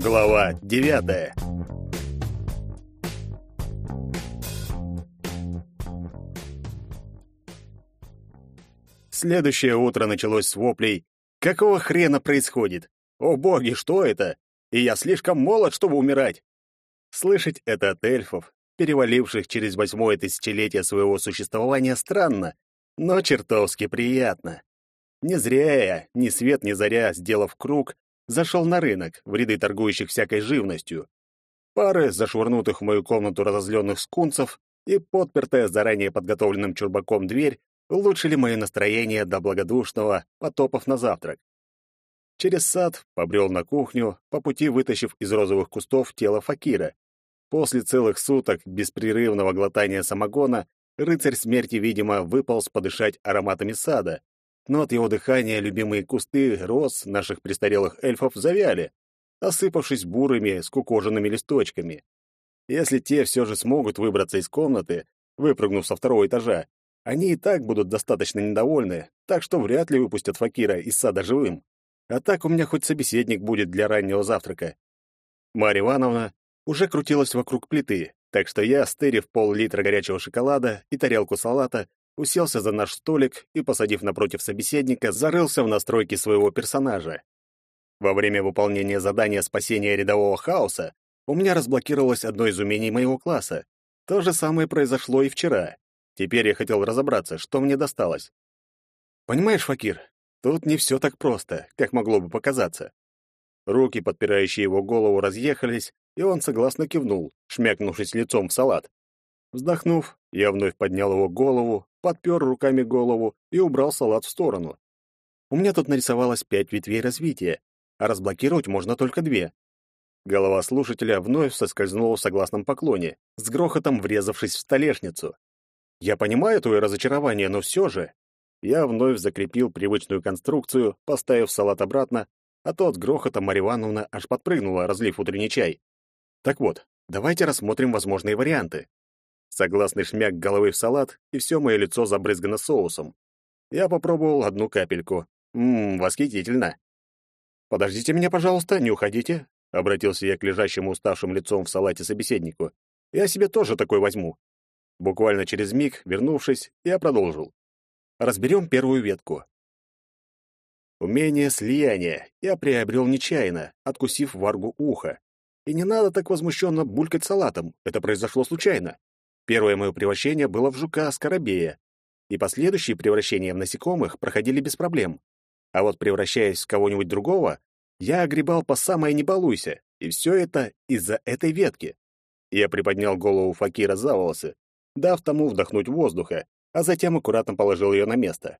Глава девятая Следующее утро началось с воплей «Какого хрена происходит? О боги, что это? И я слишком молод, чтобы умирать!» Слышать это от эльфов, переваливших через восьмое тысячелетие своего существования, странно, но чертовски приятно. Не зря я, ни свет ни заря, сделав круг, зашел на рынок, в ряды торгующих всякой живностью. Пары зашвырнутых в мою комнату разозленных скунцев и подпертая заранее подготовленным чурбаком дверь улучшили мое настроение до благодушного, потопав на завтрак. Через сад побрел на кухню, по пути вытащив из розовых кустов тело факира. После целых суток беспрерывного глотания самогона рыцарь смерти, видимо, выполз подышать ароматами сада, но от его дыхания любимые кусты роз наших престарелых эльфов завяли, осыпавшись бурыми, скукоженными листочками. Если те все же смогут выбраться из комнаты, выпрыгнув со второго этажа, они и так будут достаточно недовольны, так что вряд ли выпустят Факира из сада живым. А так у меня хоть собеседник будет для раннего завтрака. Марья Ивановна уже крутилась вокруг плиты, так что я, стырив пол-литра горячего шоколада и тарелку салата, уселся за наш столик и, посадив напротив собеседника, зарылся в настройки своего персонажа. Во время выполнения задания спасения рядового хаоса у меня разблокировалось одно из умений моего класса. То же самое произошло и вчера. Теперь я хотел разобраться, что мне досталось. Понимаешь, Факир, тут не все так просто, как могло бы показаться. Руки, подпирающие его голову, разъехались, и он согласно кивнул, шмякнувшись лицом в салат. Вздохнув, я вновь поднял его голову, подпер руками голову и убрал салат в сторону. У меня тут нарисовалось пять ветвей развития, а разблокировать можно только две. Голова слушателя вновь соскользнула в согласном поклоне, с грохотом врезавшись в столешницу. Я понимаю твое разочарование, но все же... Я вновь закрепил привычную конструкцию, поставив салат обратно, а тот грохотом Марья Ивановна аж подпрыгнула, разлив утренний чай. Так вот, давайте рассмотрим возможные варианты. Согласный шмяк головы в салат, и все мое лицо забрызгано соусом. Я попробовал одну капельку. Ммм, восхитительно. «Подождите меня, пожалуйста, не уходите», — обратился я к лежащему уставшим лицом в салате собеседнику. «Я себе тоже такой возьму». Буквально через миг, вернувшись, я продолжил. Разберем первую ветку. Умение слияния я приобрел нечаянно, откусив варгу уха. И не надо так возмущенно булькать салатом, это произошло случайно. Первое мое превращение было в жука-скоробея, и последующие превращения в насекомых проходили без проблем. А вот превращаясь в кого-нибудь другого, я огребал по самое не балуйся, и все это из-за этой ветки. Я приподнял голову Факира за волосы, дав тому вдохнуть воздуха, а затем аккуратно положил ее на место.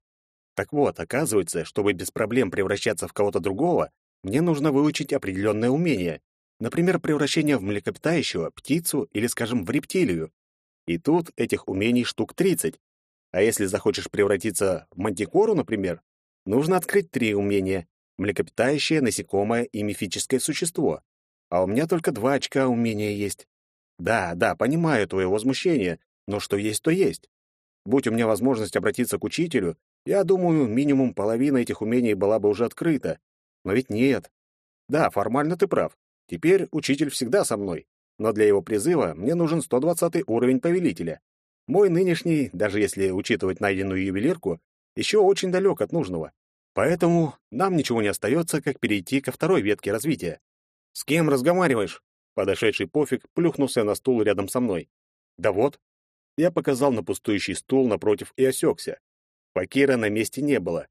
Так вот, оказывается, чтобы без проблем превращаться в кого-то другого, мне нужно выучить определенное умение. Например, превращение в млекопитающего, птицу или, скажем, в рептилию. И тут этих умений штук 30. А если захочешь превратиться в мантикору, например, нужно открыть три умения — млекопитающее, насекомое и мифическое существо. А у меня только два очка умения есть. Да, да, понимаю твое возмущение, но что есть, то есть. Будь у меня возможность обратиться к учителю, я думаю, минимум половина этих умений была бы уже открыта. Но ведь нет. Да, формально ты прав. Теперь учитель всегда со мной но для его призыва мне нужен 120 уровень повелителя. Мой нынешний, даже если учитывать найденную ювелирку, еще очень далек от нужного. Поэтому нам ничего не остается, как перейти ко второй ветке развития. «С кем разговариваешь?» Подошедший пофиг плюхнулся на стул рядом со мной. «Да вот». Я показал на пустующий стул напротив и осекся. Факира на месте не было.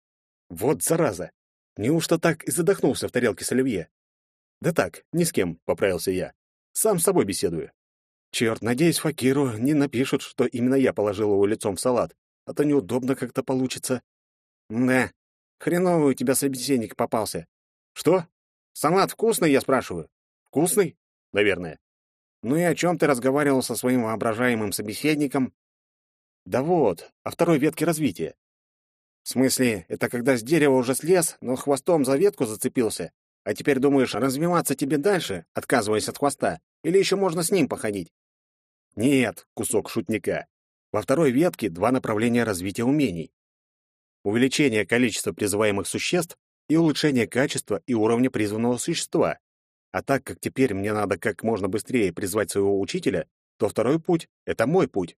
Вот зараза! Неужто так и задохнулся в тарелке с оливье? «Да так, ни с кем», — поправился я. Сам с собой беседую. Черт, надеюсь, Факиру не напишут, что именно я положил его лицом в салат, а то неудобно как-то получится. Да, хреновый у тебя собеседник попался. Что? Салат вкусный, я спрашиваю? Вкусный? Наверное. Ну и о чем ты разговаривал со своим воображаемым собеседником? Да вот, о второй ветке развития. В смысле, это когда с дерева уже слез, но хвостом за ветку зацепился, а теперь думаешь, развиваться тебе дальше, отказываясь от хвоста, или еще можно с ним походить? Нет, кусок шутника. Во второй ветке два направления развития умений. Увеличение количества призываемых существ и улучшение качества и уровня призванного существа. А так как теперь мне надо как можно быстрее призвать своего учителя, то второй путь — это мой путь.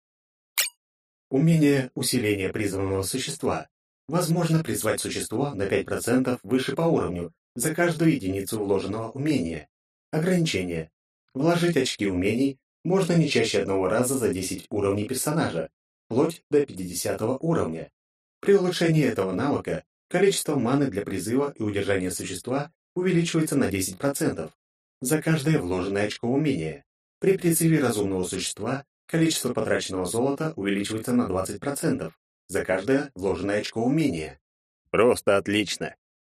Умение усиления призванного существа. Возможно призвать существо на 5% выше по уровню за каждую единицу вложенного умения. Ограничение. Вложить очки умений можно не чаще одного раза за 10 уровней персонажа, вплоть до 50 уровня. При улучшении этого навыка количество маны для призыва и удержания существа увеличивается на 10% за каждое вложенное очко умения. При призыве разумного существа количество потраченного золота увеличивается на 20% за каждое вложенное очко умения. Просто отлично.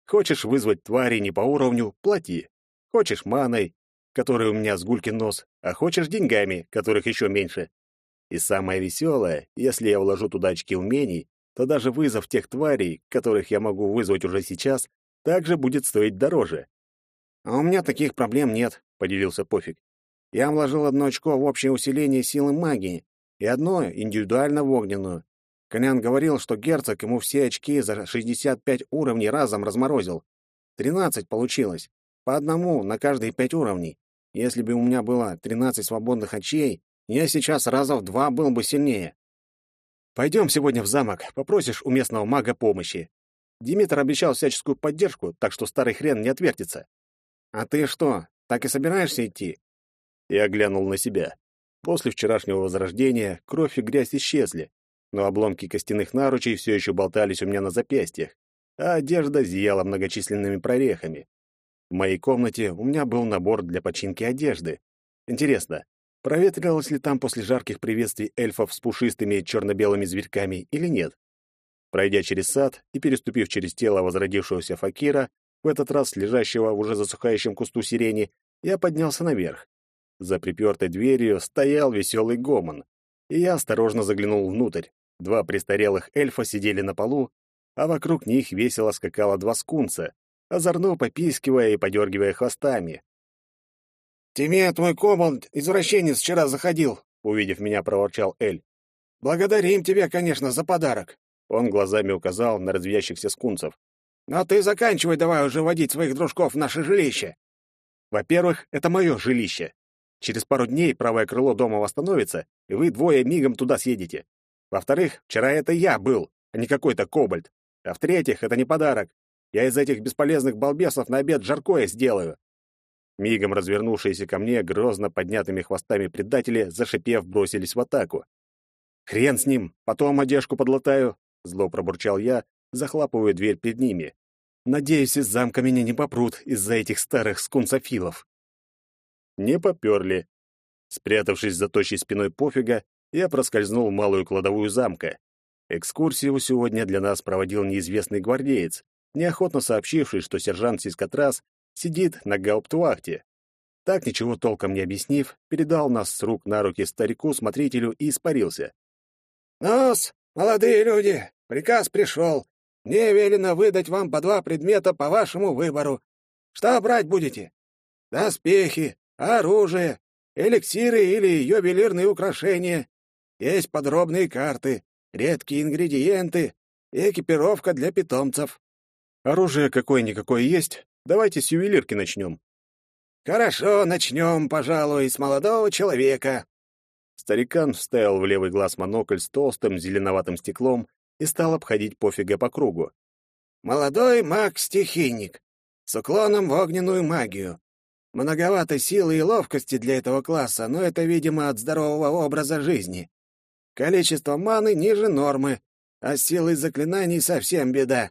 Хочешь вызвать твари не по уровню — плати. Хочешь маной, которой у меня сгулькин нос, а хочешь деньгами, которых еще меньше. И самое веселое, если я вложу туда очки умений, то даже вызов тех тварей, которых я могу вызвать уже сейчас, также будет стоить дороже. «А у меня таких проблем нет», — поделился Пофиг. «Я вложил одно очко в общее усиление силы магии и одно индивидуально в огненную. Конян говорил, что герцог ему все очки за 65 уровней разом разморозил. 13 получилось. По одному на каждые пять уровней. Если бы у меня было 13 свободных очей, я сейчас раза в два был бы сильнее. Пойдем сегодня в замок, попросишь у местного мага помощи. Димитр обещал всяческую поддержку, так что старый хрен не отвертится. А ты что, так и собираешься идти? Я глянул на себя. После вчерашнего возрождения кровь и грязь исчезли, но обломки костяных наручей все еще болтались у меня на запястьях, а одежда зияла многочисленными прорехами. В моей комнате у меня был набор для починки одежды. Интересно, проветрилось ли там после жарких приветствий эльфов с пушистыми черно-белыми зверьками или нет? Пройдя через сад и переступив через тело возродившегося факира, в этот раз лежащего в уже засухающем кусту сирени, я поднялся наверх. За припертой дверью стоял веселый гомон, и я осторожно заглянул внутрь. Два престарелых эльфа сидели на полу, а вокруг них весело скакало два скунса, озорно попискивая и подергивая хвостами. «Тебе твой команд извращенец вчера заходил», — увидев меня, проворчал Эль. «Благодарим тебя, конечно, за подарок». Он глазами указал на развящихся скунцев. «Но ты заканчивай давай уже водить своих дружков в наше жилище». «Во-первых, это мое жилище. Через пару дней правое крыло дома восстановится, и вы двое мигом туда съедете. Во-вторых, вчера это я был, а не какой-то кобальт. А в-третьих, это не подарок. Я из этих бесполезных балбесов на обед жаркое сделаю. Мигом развернувшиеся ко мне грозно поднятыми хвостами предатели, зашипев, бросились в атаку. «Хрен с ним, потом одежку подлатаю», — зло пробурчал я, захлапывая дверь перед ними. «Надеюсь, из замка меня не попрут из-за этих старых скунсофилов». Не поперли. Спрятавшись за тощей спиной пофига, я проскользнул в малую кладовую замка. Экскурсию сегодня для нас проводил неизвестный гвардеец, неохотно сообщивший, что сержант Сискотрас сидит на гауптвахте. Так, ничего толком не объяснив, передал нас с рук на руки старику-смотрителю и испарился. «Нос, молодые люди, приказ пришел. Мне велено выдать вам по два предмета по вашему выбору. Что брать будете? Доспехи, оружие, эликсиры или ювелирные украшения. Есть подробные карты, редкие ингредиенты экипировка для питомцев. Оружие какое-никакое есть? Давайте с ювелирки начнем. Хорошо, начнем, пожалуй, с молодого человека. Старикан вставил в левый глаз монокль с толстым зеленоватым стеклом и стал обходить пофига по кругу. Молодой маг-стихийник, с уклоном в огненную магию. Многовато силы и ловкости для этого класса, но это, видимо, от здорового образа жизни. Количество маны ниже нормы, а с силой заклинаний совсем беда.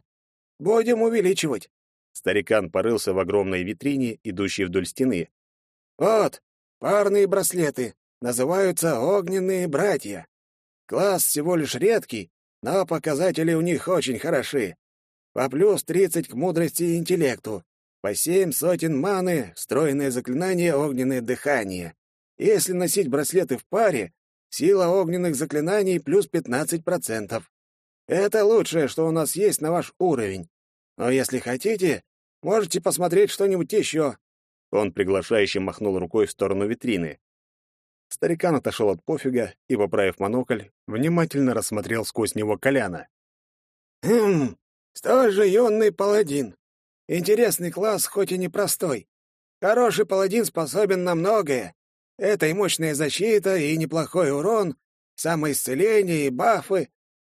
Будем увеличивать. Старикан порылся в огромной витрине, идущей вдоль стены. Вот, парные браслеты. Называются огненные братья. Класс всего лишь редкий, но показатели у них очень хороши. По плюс тридцать к мудрости и интеллекту. По семь сотен маны, встроенное заклинание огненное дыхание. Если носить браслеты в паре, сила огненных заклинаний плюс пятнадцать процентов. Это лучшее, что у нас есть на ваш уровень. Но если хотите, можете посмотреть что-нибудь еще». Он приглашающе махнул рукой в сторону витрины. Старикан отошел от пофига и, поправив монокль, внимательно рассмотрел сквозь него Коляна. «Хм, что же юный паладин? Интересный класс, хоть и непростой. Хороший паладин способен на многое. Это и мощная защита, и неплохой урон, самоисцеление и бафы,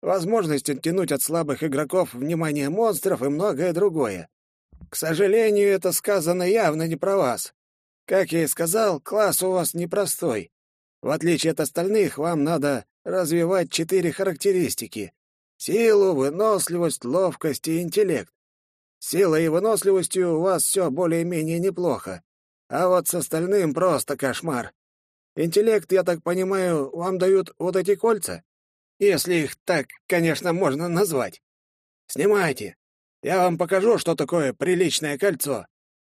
возможность оттянуть от слабых игроков внимание монстров и многое другое. К сожалению, это сказано явно не про вас. Как я и сказал, класс у вас непростой. В отличие от остальных, вам надо развивать четыре характеристики — силу, выносливость, ловкость и интеллект. Силой и выносливостью у вас все более-менее неплохо, а вот с остальным просто кошмар. Интеллект, я так понимаю, вам дают вот эти кольца? Если их так, конечно, можно назвать. Снимайте. Я вам покажу, что такое приличное кольцо.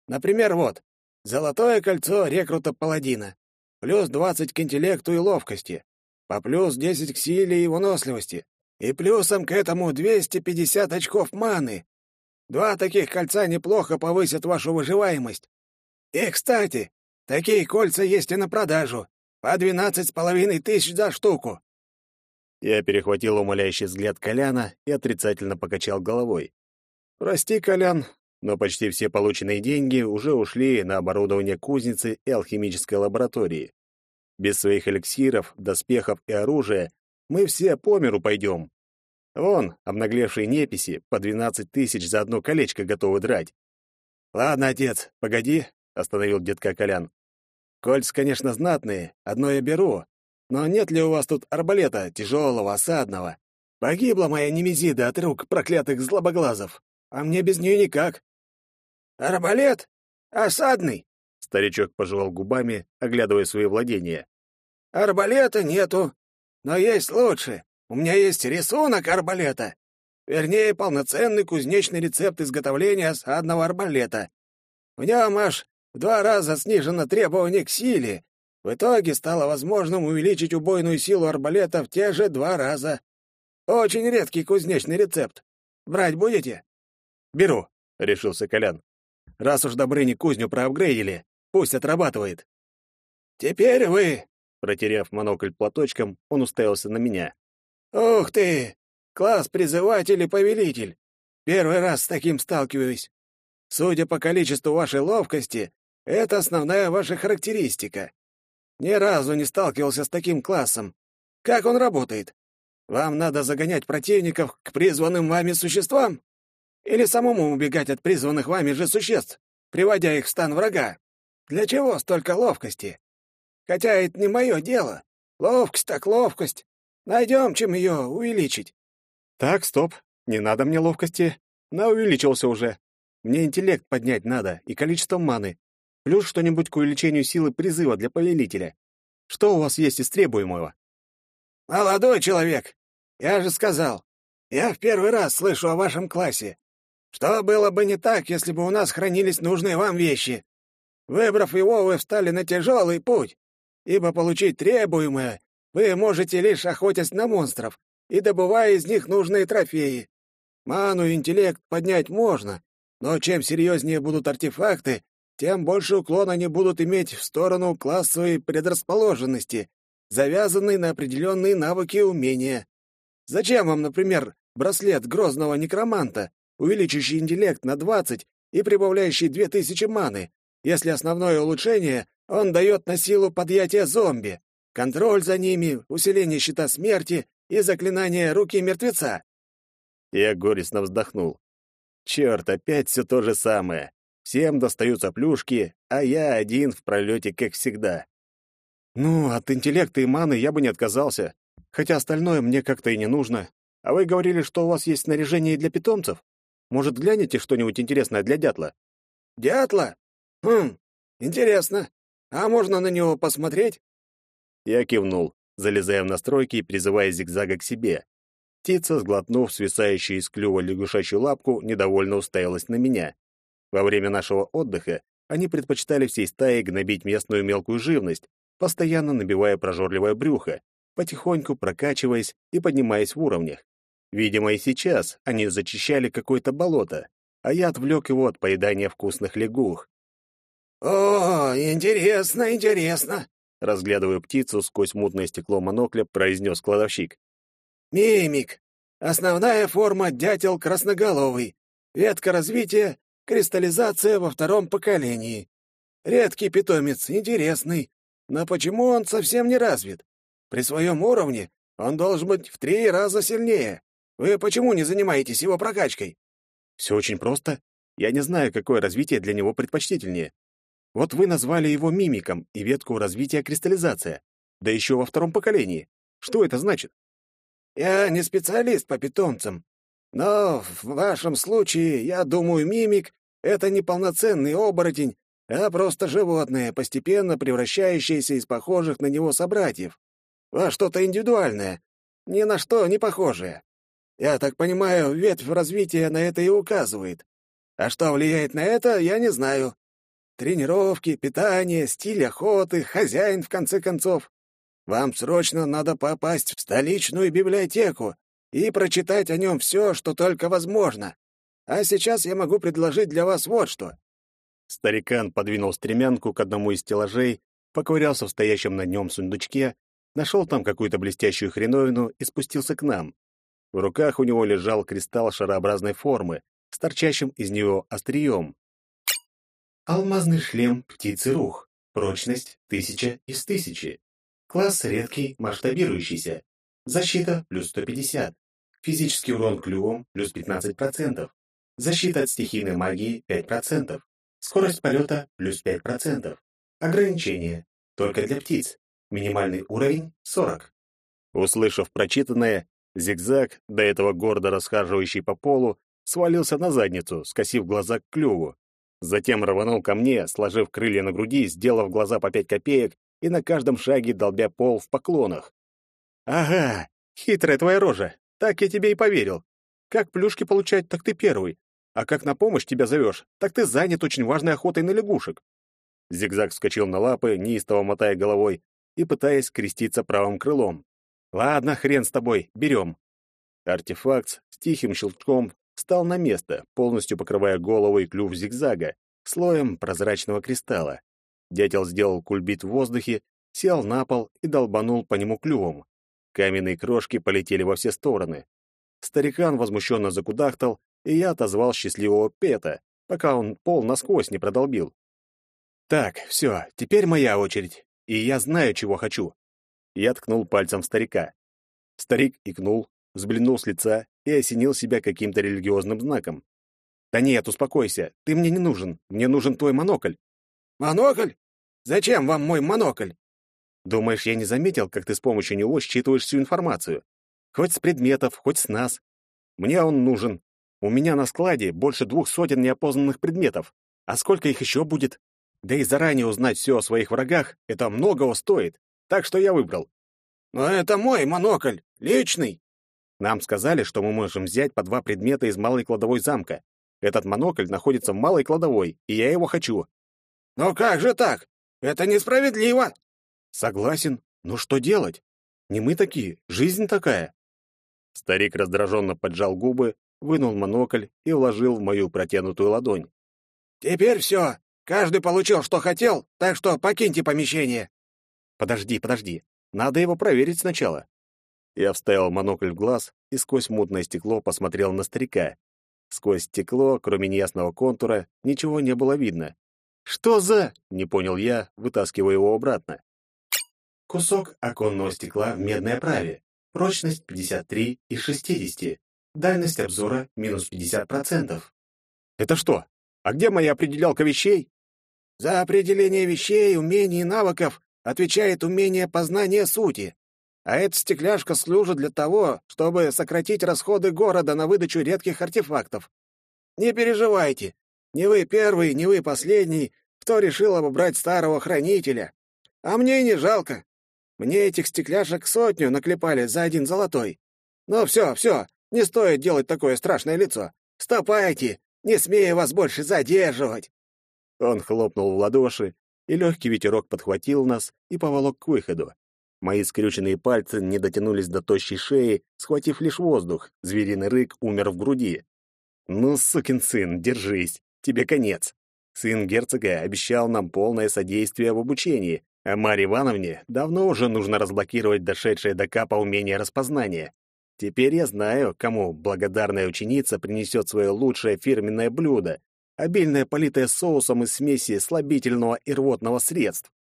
Например, вот. Золотое кольцо рекрута паладина. Плюс 20 к интеллекту и ловкости. По плюс 10 к силе и выносливости. И плюсом к этому 250 очков маны. Два таких кольца неплохо повысят вашу выживаемость. И, кстати, такие кольца есть и на продажу. По двенадцать с половиной тысяч за штуку. Я перехватил умоляющий взгляд Коляна и отрицательно покачал головой. «Прости, Колян, но почти все полученные деньги уже ушли на оборудование кузницы и алхимической лаборатории. Без своих эликсиров, доспехов и оружия мы все по миру пойдем. Вон, обнаглевшие неписи по двенадцать тысяч за одно колечко готовы драть. «Ладно, отец, погоди», — остановил детка Колян. «Кольца, конечно, знатные, одно я беру, но нет ли у вас тут арбалета, тяжелого, осадного? Погибла моя немезида от рук проклятых злобоглазов, а мне без нее никак. Арбалет? Осадный? Старичок пожевал губами, оглядывая свои владения. Арбалета нету, но есть лучше. У меня есть рисунок арбалета. Вернее, полноценный кузнечный рецепт изготовления осадного арбалета. В нем аж в два раза снижено требование к силе, в итоге стало возможным увеличить убойную силу арбалета в те же два раза. Очень редкий кузнечный рецепт. Брать будете? Беру, решился Колян. Раз уж Добрыни кузню проапгрейдили, пусть отрабатывает. Теперь вы, протеряв монокль платочком, он уставился на меня. Ух ты! Класс призыватель и повелитель. Первый раз с таким сталкиваюсь. Судя по количеству вашей ловкости, это основная ваша характеристика. Ни разу не сталкивался с таким классом. Как он работает? Вам надо загонять противников к призванным вами существам? Или самому убегать от призванных вами же существ, приводя их в стан врага? Для чего столько ловкости? Хотя это не мое дело. Ловкость так ловкость. Найдем, чем ее увеличить. Так, стоп. Не надо мне ловкости. На увеличился уже. Мне интеллект поднять надо и количество маны. Плюс что-нибудь к увеличению силы призыва для повелителя. Что у вас есть из требуемого? Молодой человек, я же сказал, я в первый раз слышу о вашем классе. Что было бы не так, если бы у нас хранились нужные вам вещи? Выбрав его, вы встали на тяжелый путь, ибо получить требуемое вы можете лишь охотясь на монстров и добывая из них нужные трофеи. Ману и интеллект поднять можно, но чем серьезнее будут артефакты, тем больше уклон они будут иметь в сторону классовой предрасположенности, завязанной на определенные навыки и умения. Зачем вам, например, браслет грозного некроманта, увеличивающий интеллект на 20 и прибавляющий 2000 маны, если основное улучшение он дает на силу подъятия зомби, контроль за ними, усиление щита смерти и заклинание руки мертвеца? Я горестно вздохнул. Черт, опять все то же самое. Всем достаются плюшки, а я один в пролете, как всегда. Ну, от интеллекта и маны я бы не отказался, хотя остальное мне как-то и не нужно. А вы говорили, что у вас есть снаряжение для питомцев? Может, глянете что-нибудь интересное для дятла? Дятла? Хм, интересно. А можно на него посмотреть? Я кивнул, залезая в настройки и призывая зигзага к себе. Птица, сглотнув свисающую из клюва лягушачью лапку, недовольно уставилась на меня. Во время нашего отдыха они предпочитали всей стаей гнобить местную мелкую живность, постоянно набивая прожорливое брюхо, потихоньку прокачиваясь и поднимаясь в уровнях. Видимо, и сейчас они зачищали какое-то болото, а я отвлек его от поедания вкусных лягух. «О, интересно, интересно!» Разглядывая птицу сквозь мутное стекло монокля, произнес кладовщик. «Мимик. Основная форма дятел красноголовый. Ветка развития Кристаллизация во втором поколении. Редкий питомец, интересный. Но почему он совсем не развит? При своем уровне он должен быть в три раза сильнее. Вы почему не занимаетесь его прокачкой? Все очень просто. Я не знаю, какое развитие для него предпочтительнее. Вот вы назвали его мимиком и ветку развития кристаллизация. Да еще во втором поколении. Что это значит? Я не специалист по питомцам, но в вашем случае, я думаю, мимик — это не полноценный оборотень, а просто животное, постепенно превращающееся из похожих на него собратьев во что-то индивидуальное, ни на что не похожее. Я так понимаю, ветвь развития на это и указывает. А что влияет на это, я не знаю. Тренировки, питание, стиль охоты, хозяин, в конце концов. Вам срочно надо попасть в столичную библиотеку и прочитать о нем все, что только возможно. А сейчас я могу предложить для вас вот что». Старикан подвинул стремянку к одному из стеллажей, поковырялся в стоящем на нем сундучке, нашел там какую-то блестящую хреновину и спустился к нам. В руках у него лежал кристалл шарообразной формы с торчащим из него острием. Алмазный шлем птицы рух. Прочность 1000 из 1000. Класс редкий, масштабирующийся. Защита плюс 150. Физический урон клювом плюс 15%. Защита от стихийной магии 5%. Скорость полета плюс 5%. Ограничение. Только для птиц. Минимальный уровень 40. Услышав прочитанное, Зигзаг, до этого гордо расхаживающий по полу, свалился на задницу, скосив глаза к клюву. Затем рванул ко мне, сложив крылья на груди, сделав глаза по пять копеек и на каждом шаге долбя пол в поклонах. «Ага, хитрая твоя рожа, так я тебе и поверил. Как плюшки получать, так ты первый. А как на помощь тебя зовешь, так ты занят очень важной охотой на лягушек». Зигзаг вскочил на лапы, неистово мотая головой и пытаясь креститься правым крылом. Ладно, хрен с тобой, берем. Артефакт с тихим щелчком встал на место, полностью покрывая голову и клюв зигзага слоем прозрачного кристалла. Дятел сделал кульбит в воздухе, сел на пол и долбанул по нему клювом. Каменные крошки полетели во все стороны. Старикан возмущенно закудахтал, и я отозвал счастливого Пета, пока он пол насквозь не продолбил. «Так, все, теперь моя очередь, и я знаю, чего хочу. Я ткнул пальцем старика. Старик икнул, взглянул с лица и осенил себя каким-то религиозным знаком. «Да нет, успокойся, ты мне не нужен, мне нужен твой монокль». «Монокль? Зачем вам мой монокль?» «Думаешь, я не заметил, как ты с помощью него считываешь всю информацию? Хоть с предметов, хоть с нас. Мне он нужен. У меня на складе больше двух сотен неопознанных предметов. А сколько их еще будет? Да и заранее узнать все о своих врагах — это многого стоит. Так что я выбрал. Но это мой монокль, личный. Нам сказали, что мы можем взять по два предмета из малой кладовой замка. Этот монокль находится в малой кладовой, и я его хочу. Но как же так? Это несправедливо. Согласен. Но что делать? Не мы такие, жизнь такая. Старик раздраженно поджал губы, вынул монокль и вложил в мою протянутую ладонь. Теперь все. Каждый получил, что хотел, так что покиньте помещение. Подожди, подожди. Надо его проверить сначала. Я вставил монокль в глаз и сквозь мутное стекло посмотрел на старика. Сквозь стекло, кроме неясного контура, ничего не было видно. «Что за...» — не понял я, вытаскивая его обратно. Кусок оконного стекла в медной оправе. Прочность 53 из 60. Дальность обзора минус 50%. «Это что? А где моя определялка вещей?» «За определение вещей, умений и навыков отвечает умение познания сути. А эта стекляшка служит для того, чтобы сократить расходы города на выдачу редких артефактов. Не переживайте, не вы первый, не вы последний, кто решил обобрать старого хранителя. А мне не жалко. Мне этих стекляшек сотню наклепали за один золотой. Ну все, все, не стоит делать такое страшное лицо. Ступайте, не смею вас больше задерживать. Он хлопнул в ладоши, и легкий ветерок подхватил нас и поволок к выходу. Мои скрюченные пальцы не дотянулись до тощей шеи, схватив лишь воздух, звериный рык умер в груди. «Ну, сукин сын, держись, тебе конец!» Сын герцога обещал нам полное содействие в обучении, а Марье Ивановне давно уже нужно разблокировать дошедшее до капа умение распознания. Теперь я знаю, кому благодарная ученица принесет свое лучшее фирменное блюдо, обильная политая соусом из смеси слабительного и рвотного средств.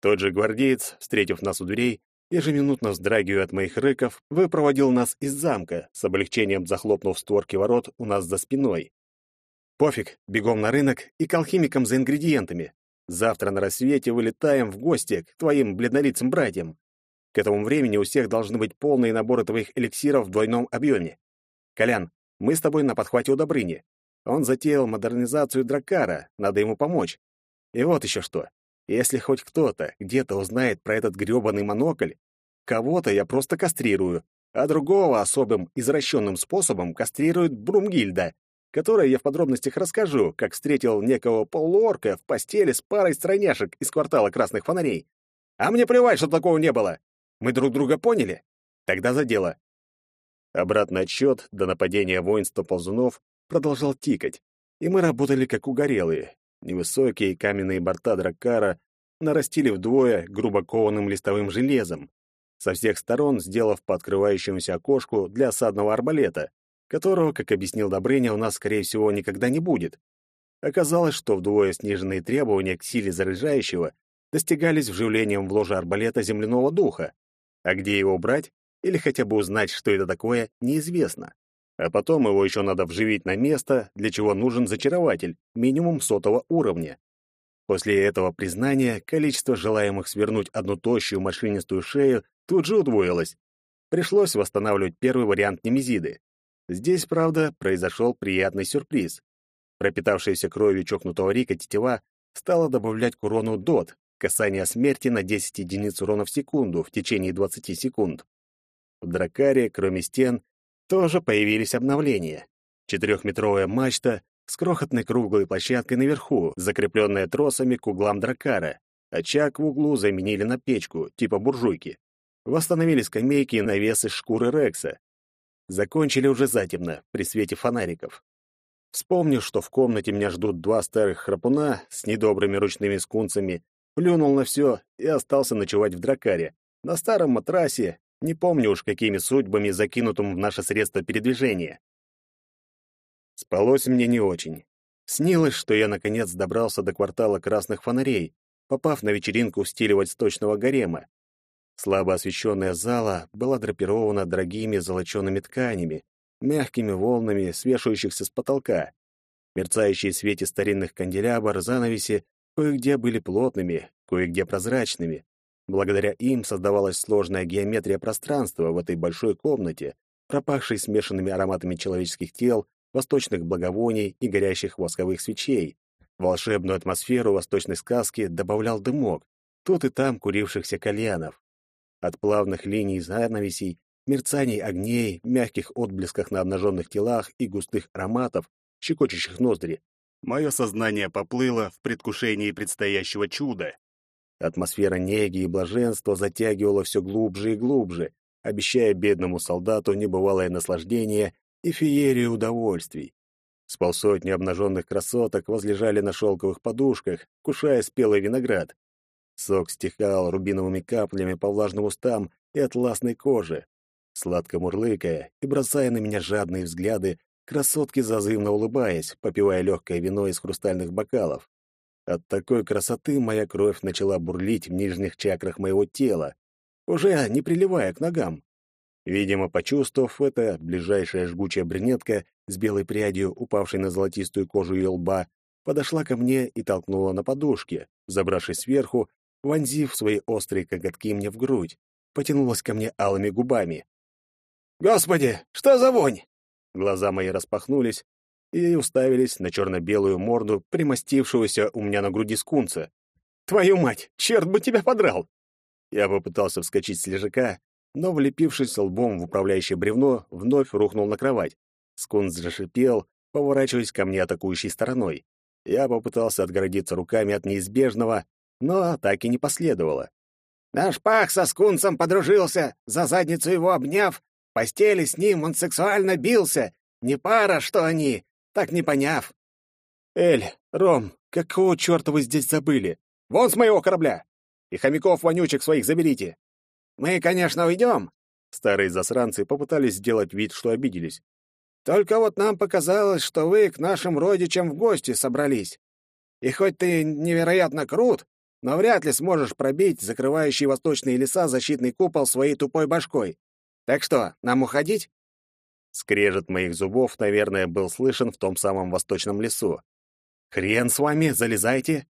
Тот же гвардеец, встретив нас у дверей, ежеминутно вздрагивая от моих рыков, выпроводил нас из замка, с облегчением захлопнув створки ворот у нас за спиной. Пофиг, бегом на рынок и к алхимикам за ингредиентами. Завтра на рассвете вылетаем в гости к твоим бледнолицым братьям. К этому времени у всех должны быть полные наборы твоих эликсиров в двойном объеме. Колян, мы с тобой на подхвате у Добрыни. Он затеял модернизацию Дракара, надо ему помочь. И вот еще что. Если хоть кто-то где-то узнает про этот грёбаный монокль, кого-то я просто кастрирую, а другого особым извращенным способом кастрирует Брумгильда, которой я в подробностях расскажу, как встретил некого полуорка в постели с парой стройняшек из квартала Красных Фонарей. А мне плевать, что такого не было. Мы друг друга поняли? Тогда за дело. Обратный отсчет до нападения воинства ползунов продолжал тикать, и мы работали как угорелые, Невысокие каменные борта драккара нарастили вдвое грубо кованым листовым железом, со всех сторон сделав по открывающемуся окошку для осадного арбалета, которого, как объяснил Добрыня, у нас, скорее всего, никогда не будет. Оказалось, что вдвое сниженные требования к силе заряжающего достигались вживлением в ложе арбалета земляного духа, а где его брать или хотя бы узнать, что это такое, неизвестно. А потом его еще надо вживить на место, для чего нужен зачарователь, минимум сотого уровня. После этого признания количество желаемых свернуть одну тощую машинистую шею тут же удвоилось. Пришлось восстанавливать первый вариант немезиды. Здесь, правда, произошел приятный сюрприз. Пропитавшаяся кровью чокнутого Рика тетива стала добавлять к урону дот, касание смерти на 10 единиц урона в секунду в течение 20 секунд. В Дракаре, кроме стен, тоже появились обновления. Четырехметровая мачта с крохотной круглой площадкой наверху, закрепленная тросами к углам дракара. Очаг в углу заменили на печку, типа буржуйки. Восстановили скамейки и навес из шкуры Рекса. Закончили уже затемно, при свете фонариков. Вспомнив, что в комнате меня ждут два старых храпуна с недобрыми ручными скунцами, плюнул на все и остался ночевать в дракаре, на старом матрасе, не помню уж, какими судьбами закинутым в наше средство передвижения. Спалось мне не очень. Снилось, что я наконец добрался до квартала красных фонарей, попав на вечеринку в стиле восточного гарема. Слабо освещенная зала была драпирована дорогими золочеными тканями, мягкими волнами, свешивающихся с потолка. Мерцающие в свете старинных канделябр занавеси кое-где были плотными, кое-где прозрачными. Благодаря им создавалась сложная геометрия пространства в этой большой комнате, пропахшей смешанными ароматами человеческих тел, восточных благовоний и горящих восковых свечей. Волшебную атмосферу восточной сказки добавлял дымок, тут и там курившихся кальянов. От плавных линий занавесей, мерцаний огней, мягких отблесках на обнаженных телах и густых ароматов, щекочущих ноздри, мое сознание поплыло в предвкушении предстоящего чуда. Атмосфера неги и блаженства затягивала все глубже и глубже, обещая бедному солдату небывалое наслаждение и феерию удовольствий. С полсотни обнаженных красоток возлежали на шелковых подушках, кушая спелый виноград. Сок стекал рубиновыми каплями по влажным устам и атласной коже. Сладко мурлыкая и бросая на меня жадные взгляды, красотки зазывно улыбаясь, попивая легкое вино из хрустальных бокалов. От такой красоты моя кровь начала бурлить в нижних чакрах моего тела, уже не приливая к ногам. Видимо, почувствовав это, ближайшая жгучая брюнетка с белой прядью, упавшей на золотистую кожу ее лба, подошла ко мне и толкнула на подушке, забравшись сверху, вонзив свои острые коготки мне в грудь, потянулась ко мне алыми губами. «Господи, что за вонь?» Глаза мои распахнулись, и уставились на черно-белую морду примостившегося у меня на груди скунца. «Твою мать! Черт бы тебя подрал!» Я попытался вскочить с лежака, но, влепившись лбом в управляющее бревно, вновь рухнул на кровать. Скунс зашипел, поворачиваясь ко мне атакующей стороной. Я попытался отгородиться руками от неизбежного, но атаки не последовало. «Наш пах со скунсом подружился, за задницу его обняв, в постели с ним он сексуально бился. Не пара, что они, так не поняв. «Эль, Ром, какого черта вы здесь забыли? Вон с моего корабля! И хомяков вонючек своих заберите!» «Мы, конечно, уйдем!» Старые засранцы попытались сделать вид, что обиделись. Только вот нам показалось, что вы к нашим родичам в гости собрались. И хоть ты невероятно крут, но вряд ли сможешь пробить закрывающий восточные леса защитный купол своей тупой башкой. Так что, нам уходить?» Скрежет моих зубов, наверное, был слышен в том самом восточном лесу. «Хрен с вами, залезайте!»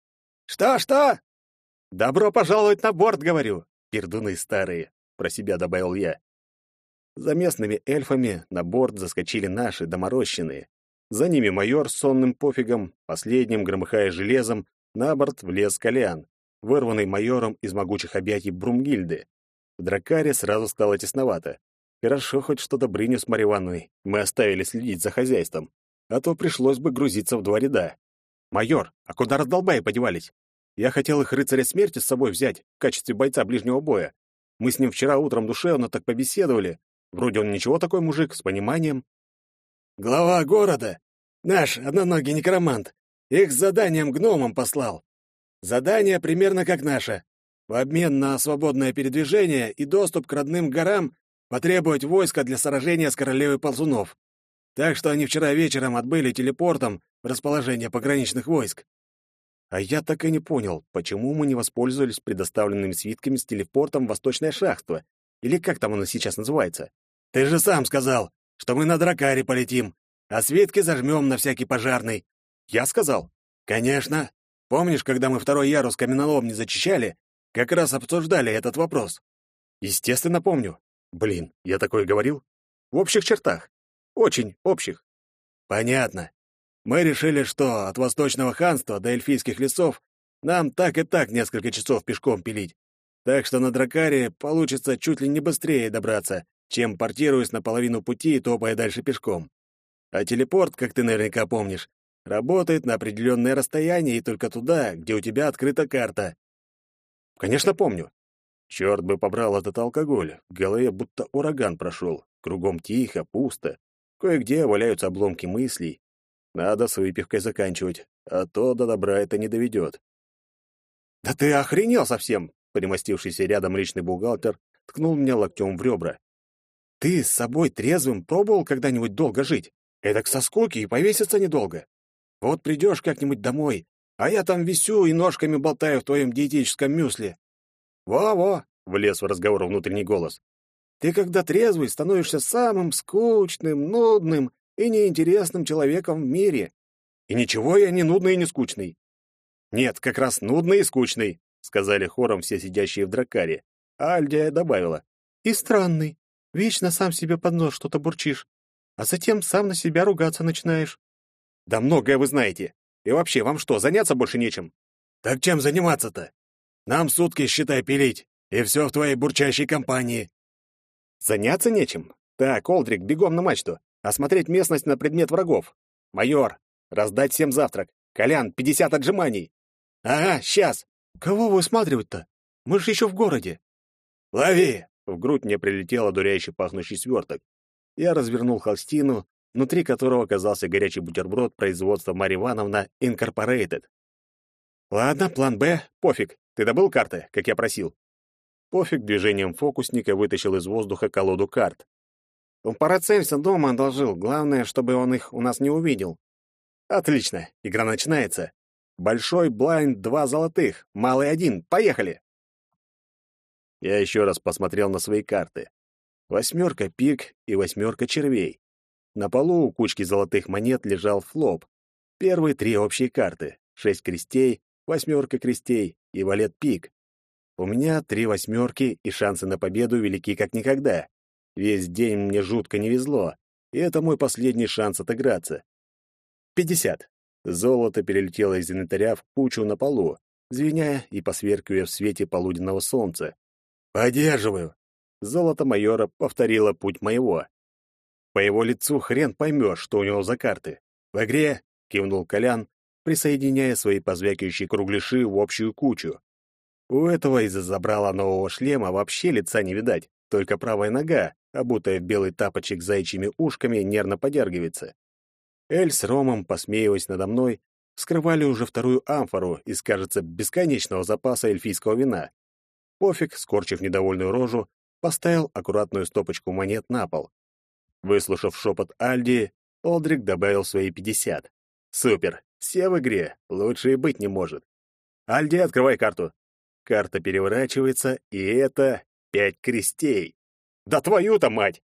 «Что-что?» «Добро пожаловать на борт, говорю!» «Пердуны старые!» — про себя добавил я. За местными эльфами на борт заскочили наши, доморощенные. За ними майор с сонным пофигом, последним, громыхая железом, на борт влез Колян, вырванный майором из могучих объятий Брумгильды. В дракаре сразу стало тесновато. Хорошо хоть что Добрыню с Марьей мы оставили следить за хозяйством, а то пришлось бы грузиться в два ряда. «Майор, а куда раздолбаи подевались? Я хотел их рыцаря смерти с собой взять в качестве бойца ближнего боя. Мы с ним вчера утром душевно так побеседовали. Вроде он ничего такой мужик, с пониманием». «Глава города, наш одноногий некромант, их с заданием гномам послал. Задание примерно как наше. В обмен на свободное передвижение и доступ к родным горам потребовать войска для сражения с королевой ползунов. Так что они вчера вечером отбыли телепортом в расположение пограничных войск. А я так и не понял, почему мы не воспользовались предоставленными свитками с телепортом в Восточное шахство, или как там оно сейчас называется. Ты же сам сказал, что мы на дракаре полетим, а свитки зажмем на всякий пожарный. Я сказал? Конечно. Помнишь, когда мы второй ярус каменолом не зачищали, как раз обсуждали этот вопрос? Естественно, помню. Блин, я такое говорил? В общих чертах. Очень общих. Понятно. Мы решили, что от Восточного ханства до эльфийских лесов нам так и так несколько часов пешком пилить. Так что на Дракаре получится чуть ли не быстрее добраться, чем портируясь на половину пути и топая дальше пешком. А телепорт, как ты наверняка помнишь, работает на определенное расстояние и только туда, где у тебя открыта карта. Конечно, помню. Черт бы побрал этот алкоголь. В голове будто ураган прошел. Кругом тихо, пусто. Кое-где валяются обломки мыслей. Надо с выпивкой заканчивать, а то до добра это не доведет. «Да ты охренел совсем!» Примостившийся рядом личный бухгалтер ткнул меня локтем в ребра. «Ты с собой трезвым пробовал когда-нибудь долго жить? Это к соскуки и повеситься недолго. Вот придешь как-нибудь домой, а я там висю и ножками болтаю в твоем диетическом мюсле. «Во-во!» — влез в разговор внутренний голос. «Ты, когда трезвый, становишься самым скучным, нудным и неинтересным человеком в мире. И ничего я не нудный и не скучный». «Нет, как раз нудный и скучный», — сказали хором все сидящие в дракаре. А Альдия добавила. «И странный. Вечно сам себе под нос что-то бурчишь, а затем сам на себя ругаться начинаешь». «Да многое вы знаете. И вообще, вам что, заняться больше нечем?» «Так чем заниматься-то? Нам сутки, считай, пилить, и все в твоей бурчащей компании. Заняться нечем. Так, Олдрик, бегом на мачту. Осмотреть местность на предмет врагов. Майор, раздать всем завтрак. Колян, пятьдесят отжиманий. Ага, сейчас. Кого вы усматривать-то? Мы же еще в городе. Лови! В грудь мне прилетел одуряющий пахнущий сверток. Я развернул холстину, внутри которого оказался горячий бутерброд производства Марья Ивановна Инкорпорейтед. Ладно, план «Б», пофиг. Ты добыл карты, как я просил?» Пофиг движением фокусника вытащил из воздуха колоду карт. «Он Парацельса дома одолжил. Главное, чтобы он их у нас не увидел». «Отлично. Игра начинается. Большой блайнд два золотых, малый один. Поехали!» Я еще раз посмотрел на свои карты. Восьмерка пик и восьмерка червей. На полу у кучки золотых монет лежал флоп. Первые три общие карты. Шесть крестей, восьмерка крестей и валет пик. У меня три восьмерки, и шансы на победу велики как никогда. Весь день мне жутко не везло, и это мой последний шанс отыграться. Пятьдесят. Золото перелетело из инвентаря в кучу на полу, звеня и посверкивая в свете полуденного солнца. «Поддерживаю!» Золото майора повторило путь моего. По его лицу хрен поймешь, что у него за карты. «В игре!» — кивнул Колян, присоединяя свои позвякивающие кругляши в общую кучу. У этого из-за забрала нового шлема вообще лица не видать, только правая нога, обутая в белый тапочек с заячьими ушками, нервно подергивается. Эль с Ромом, посмеиваясь надо мной, скрывали уже вторую амфору из, кажется, бесконечного запаса эльфийского вина. Пофиг, скорчив недовольную рожу, поставил аккуратную стопочку монет на пол. Выслушав шепот Альди, Олдрик добавил свои пятьдесят. Супер, все в игре, лучше и быть не может. Альди, открывай карту. Карта переворачивается, и это пять крестей. Да твою-то мать!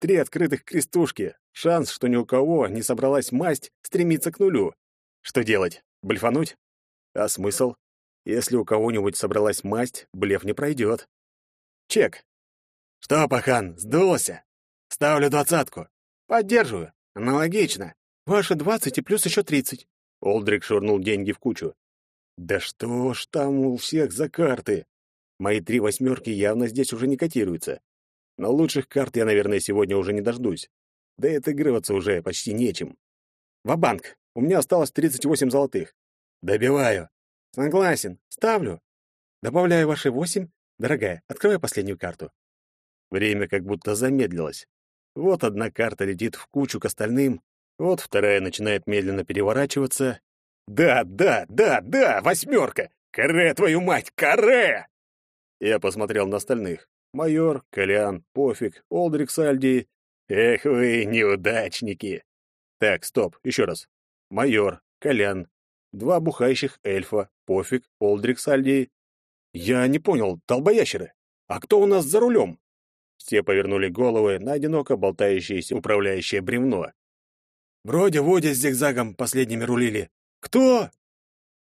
Три открытых крестушки. Шанс, что ни у кого не собралась масть, стремится к нулю. Что делать? Блефануть? А смысл? Если у кого-нибудь собралась масть, блеф не пройдет. Чек. Что, пахан, сдулся? Ставлю двадцатку. Поддерживаю. Аналогично. Ваши двадцать и плюс еще тридцать. Олдрик швырнул деньги в кучу. Да что ж там у всех за карты? Мои три восьмерки явно здесь уже не котируются. Но лучших карт я, наверное, сегодня уже не дождусь. Да и отыгрываться уже почти нечем. Ва-банк! У меня осталось тридцать восемь золотых. Добиваю. Согласен. Ставлю. Добавляю ваши восемь. Дорогая, открывай последнюю карту. Время как будто замедлилось. Вот одна карта летит в кучу к остальным, вот вторая начинает медленно переворачиваться. Да, да, да, да, восьмерка! Каре, твою мать, каре! Я посмотрел на остальных. Майор, Колян, Пофиг, Олдрик Сальди. Эх вы, неудачники! Так, стоп, еще раз. Майор, Колян, два бухающих эльфа, Пофиг, Олдрик Сальди. Я не понял, долбоящеры. А кто у нас за рулем? Все повернули головы на одиноко болтающееся управляющее бревно. Вроде Водя с зигзагом последними рулили. Кто?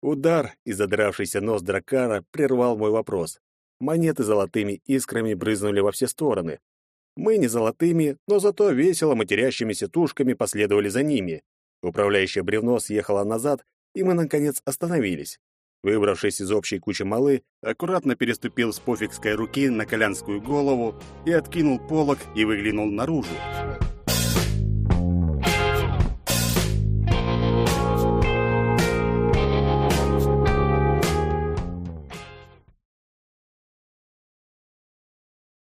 Удар и задравшийся нос дракара прервал мой вопрос. Монеты золотыми искрами брызнули во все стороны. Мы не золотыми, но зато весело матерящимися тушками последовали за ними. Управляющее бревно съехало назад, и мы, наконец, остановились. Выбравшись из общей кучи малы, аккуратно переступил с пофигской руки на колянскую голову и откинул полог и выглянул наружу.